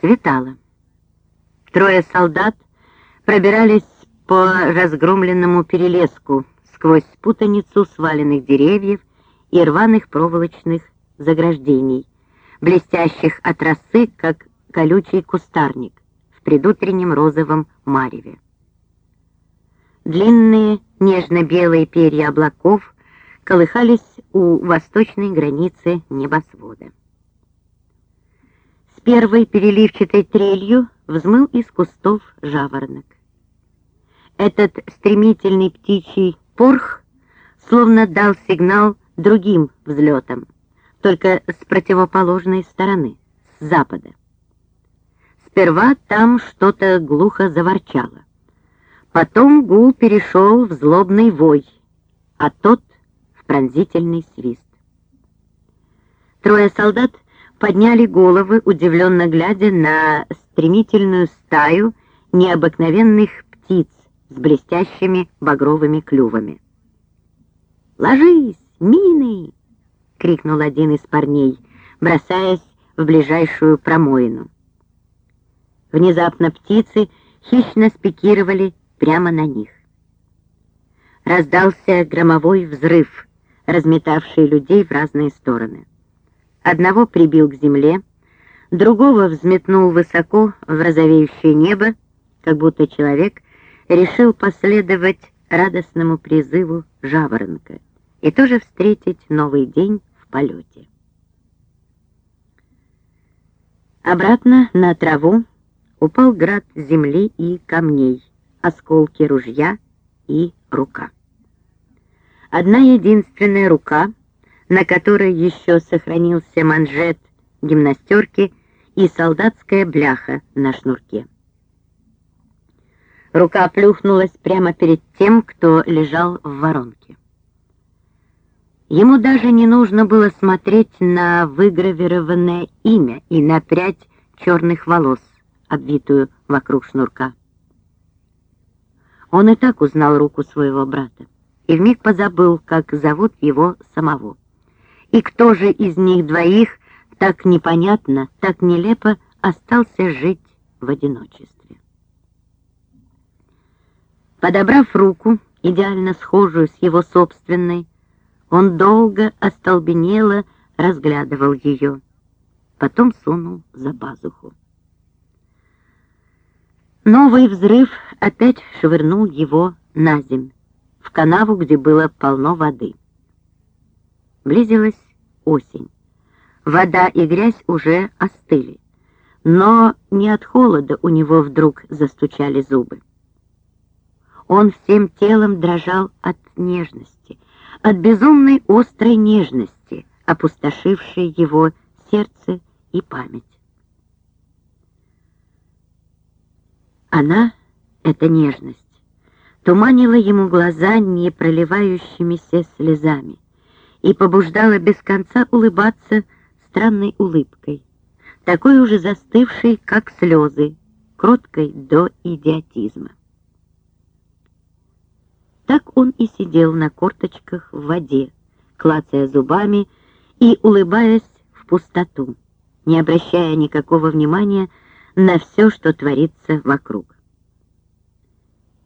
Светало. Трое солдат пробирались по разгромленному перелеску сквозь путаницу сваленных деревьев и рваных проволочных заграждений, блестящих от росы, как колючий кустарник в предутреннем розовом мареве. Длинные нежно-белые перья облаков колыхались у восточной границы небосвода. Первой переливчатой трелью взмыл из кустов жаворонок. Этот стремительный птичий порх словно дал сигнал другим взлетам, только с противоположной стороны, с запада. Сперва там что-то глухо заворчало. Потом гул перешел в злобный вой, а тот в пронзительный свист. Трое солдат подняли головы, удивленно глядя на стремительную стаю необыкновенных птиц с блестящими багровыми клювами. «Ложись, мины!» — крикнул один из парней, бросаясь в ближайшую промоину. Внезапно птицы хищно спикировали прямо на них. Раздался громовой взрыв, разметавший людей в разные стороны. Одного прибил к земле, другого взметнул высоко в розовеющее небо, как будто человек решил последовать радостному призыву жаворонка и тоже встретить новый день в полете. Обратно на траву упал град земли и камней, осколки ружья и рука. Одна единственная рука, на которой еще сохранился манжет гимнастерки и солдатская бляха на шнурке. Рука плюхнулась прямо перед тем, кто лежал в воронке. Ему даже не нужно было смотреть на выгравированное имя и на прядь черных волос, обвитую вокруг шнурка. Он и так узнал руку своего брата и вмиг позабыл, как зовут его самого. И кто же из них двоих так непонятно, так нелепо остался жить в одиночестве? Подобрав руку, идеально схожую с его собственной, он долго остолбенело разглядывал ее, потом сунул за пазуху. Новый взрыв опять швырнул его на земь, в канаву, где было полно воды. Близилась осень. Вода и грязь уже остыли, но не от холода у него вдруг застучали зубы. Он всем телом дрожал от нежности, от безумной острой нежности, опустошившей его сердце и память. Она, эта нежность, туманила ему глаза не проливающимися слезами и побуждала без конца улыбаться странной улыбкой, такой уже застывшей, как слезы, кроткой до идиотизма. Так он и сидел на корточках в воде, клацая зубами и улыбаясь в пустоту, не обращая никакого внимания на все, что творится вокруг.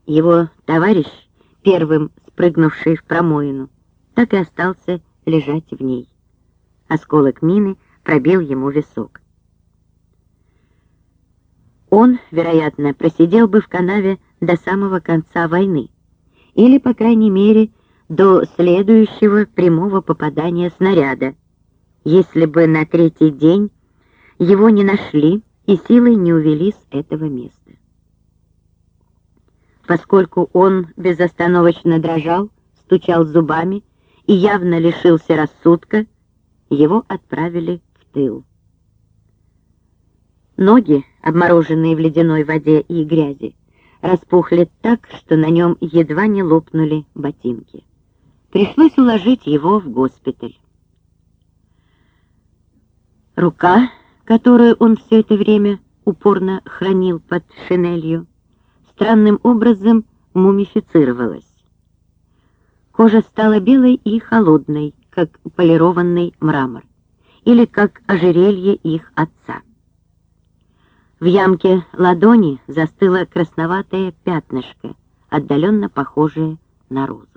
Его товарищ, первым спрыгнувший в промоину, так и остался лежать в ней. Осколок мины пробил ему висок. Он, вероятно, просидел бы в канаве до самого конца войны, или, по крайней мере, до следующего прямого попадания снаряда, если бы на третий день его не нашли и силой не увели с этого места. Поскольку он безостановочно дрожал, стучал зубами и явно лишился рассудка, его отправили в тыл. Ноги, обмороженные в ледяной воде и грязи, распухли так, что на нем едва не лопнули ботинки. Пришлось уложить его в госпиталь. Рука которую он все это время упорно хранил под шинелью, странным образом мумифицировалась. Кожа стала белой и холодной, как полированный мрамор, или как ожерелье их отца. В ямке ладони застыло красноватое пятнышко, отдаленно похожее на розу.